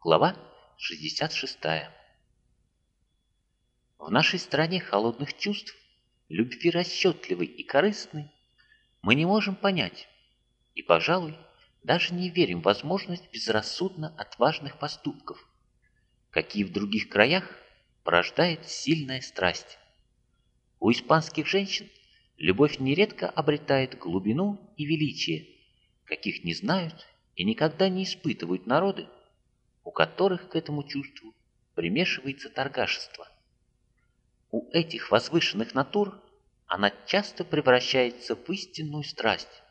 Глава 66. В нашей стране холодных чувств, любви расчетливой и корыстной, мы не можем понять и, пожалуй, даже не верим в возможность безрассудно отважных поступков, какие в других краях порождает сильная страсть. У испанских женщин любовь нередко обретает глубину и величие, каких не знают и никогда не испытывают народы, у которых к этому чувству примешивается торгашество. У этих возвышенных натур она часто превращается в истинную страсть,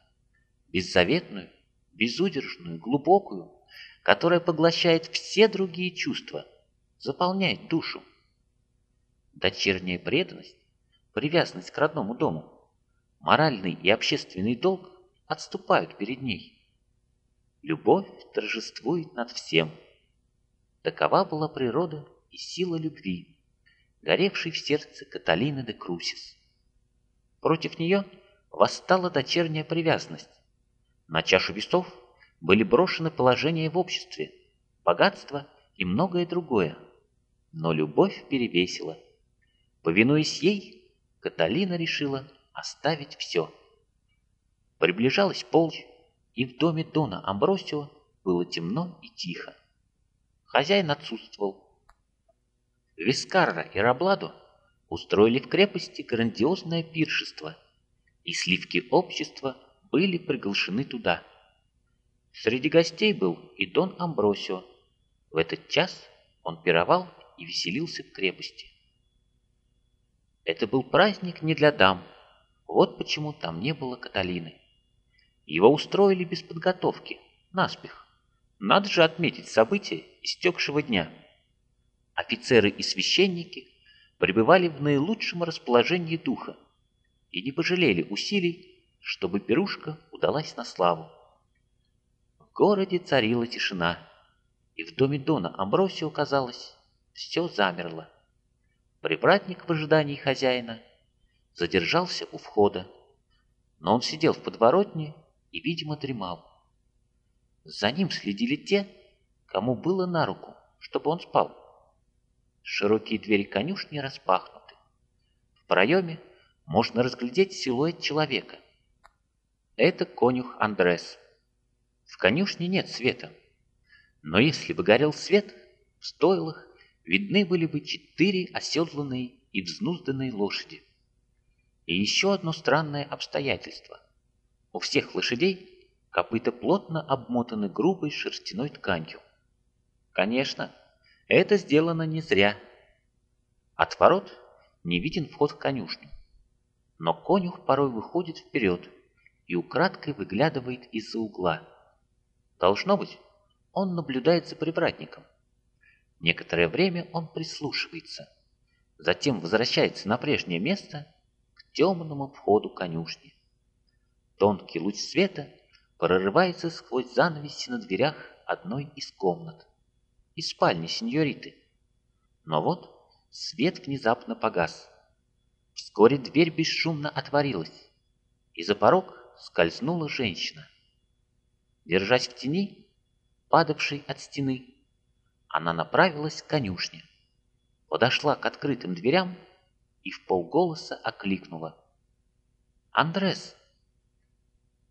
беззаветную, безудержную, глубокую, которая поглощает все другие чувства, заполняет душу. Дочерняя преданность, привязанность к родному дому, моральный и общественный долг отступают перед ней. Любовь торжествует над всем. Такова была природа и сила любви, горевшей в сердце Каталины де Крусис. Против нее восстала дочерняя привязанность. На чашу весов были брошены положение в обществе, богатство и многое другое. Но любовь перевесила. Повинуясь ей, Каталина решила оставить все. Приближалась полночь, и в доме Дона Амбросио было темно и тихо. Хозяин отсутствовал. Вискарра и Рабладо устроили в крепости грандиозное пиршество, и сливки общества были приглашены туда. Среди гостей был и Дон Амбросио. В этот час он пировал и веселился в крепости. Это был праздник не для дам, вот почему там не было Каталины. Его устроили без подготовки, наспех. Надо же отметить события истекшего дня. Офицеры и священники пребывали в наилучшем расположении духа и не пожалели усилий, чтобы пирушка удалась на славу. В городе царила тишина, и в доме Дона Амбросио, казалось, все замерло. Привратник в ожидании хозяина задержался у входа, но он сидел в подворотне и, видимо, дремал. За ним следили те, кому было на руку, чтобы он спал. Широкие двери конюшни распахнуты. В проеме можно разглядеть силуэт человека. Это конюх Андрес. В конюшне нет света. Но если бы горел свет, в стойлах видны были бы четыре оседланные и взнузданные лошади. И еще одно странное обстоятельство. У всех лошадей копыта плотно обмотаны грубой шерстяной тканью. Конечно, это сделано не зря. От ворот не виден вход в конюшню. Но конюх порой выходит вперед и украдкой выглядывает из-за угла. Должно быть, он наблюдает за привратником. Некоторое время он прислушивается, затем возвращается на прежнее место к темному входу конюшни. Тонкий луч света прорывается сквозь занавеси на дверях одной из комнат. Из спальни сеньориты. Но вот свет внезапно погас. Вскоре дверь бесшумно отворилась, и за порог скользнула женщина. Держась в тени, падавшей от стены, она направилась к конюшне, подошла к открытым дверям и в полголоса окликнула. «Андрес!»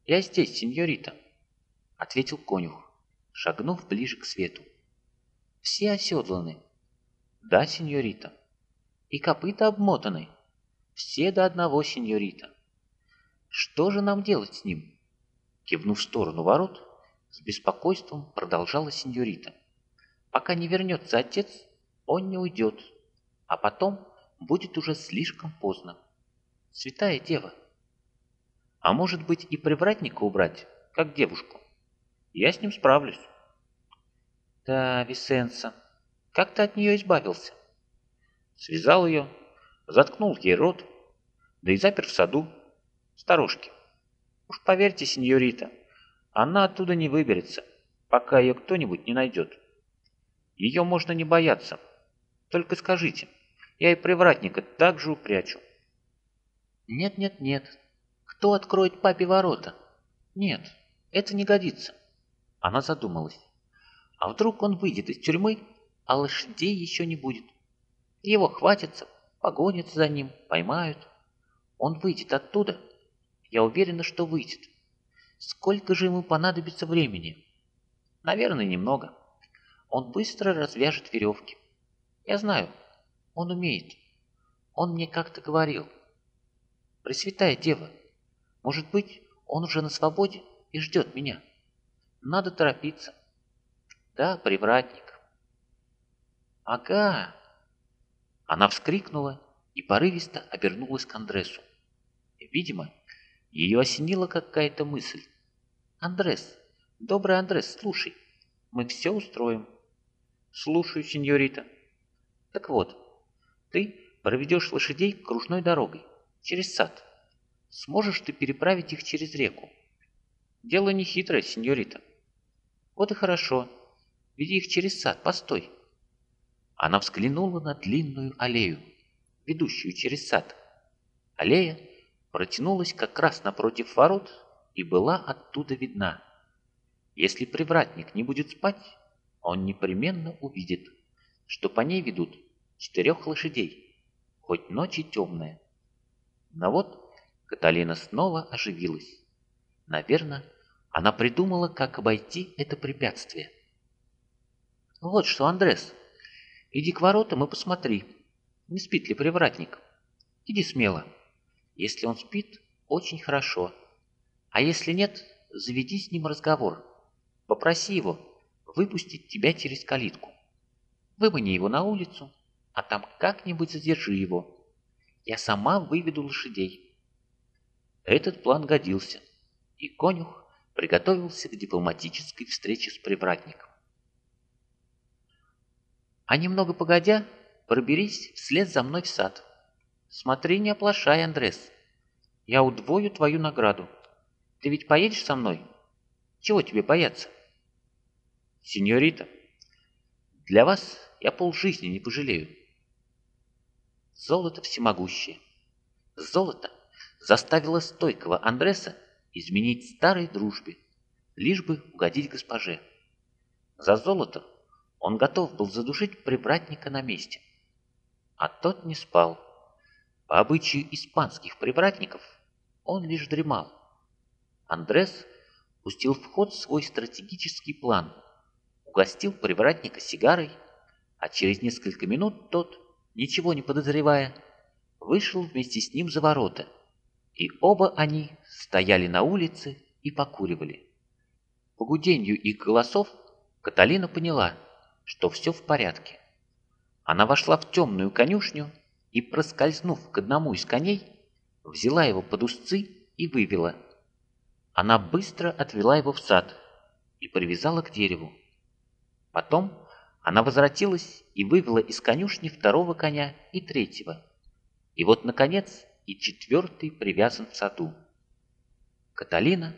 «Я здесь, сеньорита», — ответил конюх, шагнув ближе к свету. «Все оседланы». «Да, сеньорита». «И копыта обмотаны». «Все до одного, сеньорита». «Что же нам делать с ним?» Кивнув в сторону ворот, с беспокойством продолжала сеньорита. «Пока не вернется отец, он не уйдет, а потом будет уже слишком поздно. Святая дева». А может быть и привратника убрать, как девушку. Я с ним справлюсь. Да, Висенса, как ты от нее избавился? Связал ее, заткнул ей рот, да и запер в саду. Сторожки. Уж поверьте, сеньорита, она оттуда не выберется, пока ее кто-нибудь не найдет. Ее можно не бояться. Только скажите, я и привратника так же упрячу. Нет-нет-нет, кто откроет папе ворота? Нет, это не годится. Она задумалась. А вдруг он выйдет из тюрьмы, а лошадей еще не будет? Его хватятся, погонятся за ним, поймают. Он выйдет оттуда. Я уверена, что выйдет. Сколько же ему понадобится времени? Наверное, немного. Он быстро развяжет веревки. Я знаю, он умеет. Он мне как-то говорил. Пресвятая Дева, может быть, он уже на свободе и ждет меня. Надо торопиться. Да, привратник. Ага. Она вскрикнула и порывисто обернулась к Андресу. Видимо, ее осенила какая-то мысль. «Андрес, добрый Андрес, слушай, мы все устроим». «Слушаю, сеньорита». «Так вот, ты проведешь лошадей кружной дорогой, через сад. Сможешь ты переправить их через реку?» «Дело не хитрое, сеньорита». «Вот и хорошо. Веди их через сад, постой». Она взглянула на длинную аллею, ведущую через сад. Аллея протянулась как раз напротив ворот и была оттуда видна. Если привратник не будет спать, он непременно увидит, что по ней ведут четырех лошадей, хоть ночь и темная. Но вот Каталина снова оживилась. Наверное, она придумала, как обойти это препятствие. «Вот что, Андрес, иди к воротам и посмотри, не спит ли привратник. Иди смело. Если он спит, очень хорошо. А если нет, заведи с ним разговор. Попроси его выпустить тебя через калитку. Вымани его на улицу, а там как-нибудь задержи его. Я сама выведу лошадей. Этот план годился, и конюх приготовился к дипломатической встрече с привратником. А немного погодя, проберись вслед за мной в сад. Смотри, не оплошай, Андрес. Я удвою твою награду. Ты ведь поедешь со мной? Чего тебе бояться? Сеньорита, для вас я полжизни не пожалею. Золото всемогущее. Золото заставило стойкого Андреса изменить старой дружбе, лишь бы угодить госпоже. За золото он готов был задушить привратника на месте. А тот не спал. По обычаю испанских привратников он лишь дремал. Андрес пустил в ход свой стратегический план – угостил привратника сигарой, а через несколько минут тот, ничего не подозревая, вышел вместе с ним за ворота, и оба они стояли на улице и покуривали. По гудению их голосов Каталина поняла, что все в порядке. Она вошла в темную конюшню и, проскользнув к одному из коней, взяла его под узцы и вывела. Она быстро отвела его в сад и привязала к дереву. Потом она возвратилась и вывела из конюшни второго коня и третьего. И вот, наконец, и четвертый привязан в саду. Каталина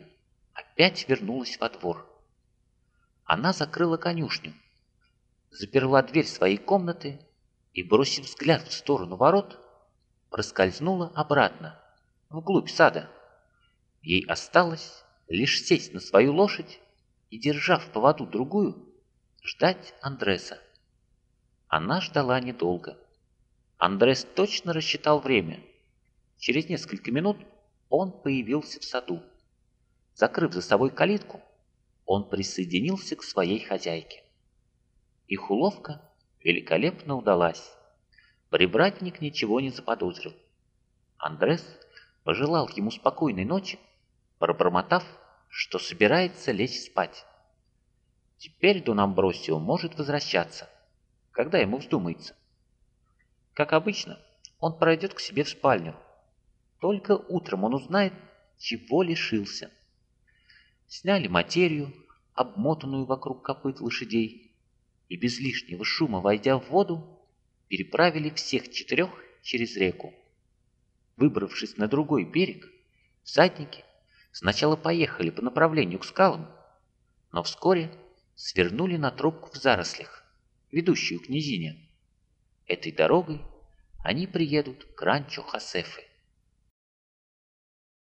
опять вернулась во двор. Она закрыла конюшню, заперла дверь своей комнаты и, бросив взгляд в сторону ворот, проскользнула обратно, вглубь сада. Ей осталось лишь сесть на свою лошадь и, держав в поводу другую, ждать Андреса. Она ждала недолго. Андрес точно рассчитал время. Через несколько минут он появился в саду. Закрыв за собой калитку, он присоединился к своей хозяйке. Их уловка великолепно удалась. Прибратник ничего не заподозрил. Андрес пожелал ему спокойной ночи, пробормотав, что собирается лечь спать. Теперь Дон Амбросио может возвращаться, когда ему вздумается. Как обычно, он пройдет к себе в спальню. Только утром он узнает, чего лишился. Сняли материю, обмотанную вокруг копыт лошадей, и без лишнего шума, войдя в воду, переправили всех четырех через реку. Выбравшись на другой берег, всадники сначала поехали по направлению к скалам, но вскоре свернули на тропку в зарослях, ведущую к низине. Этой дорогой они приедут к ранчо Хасефы.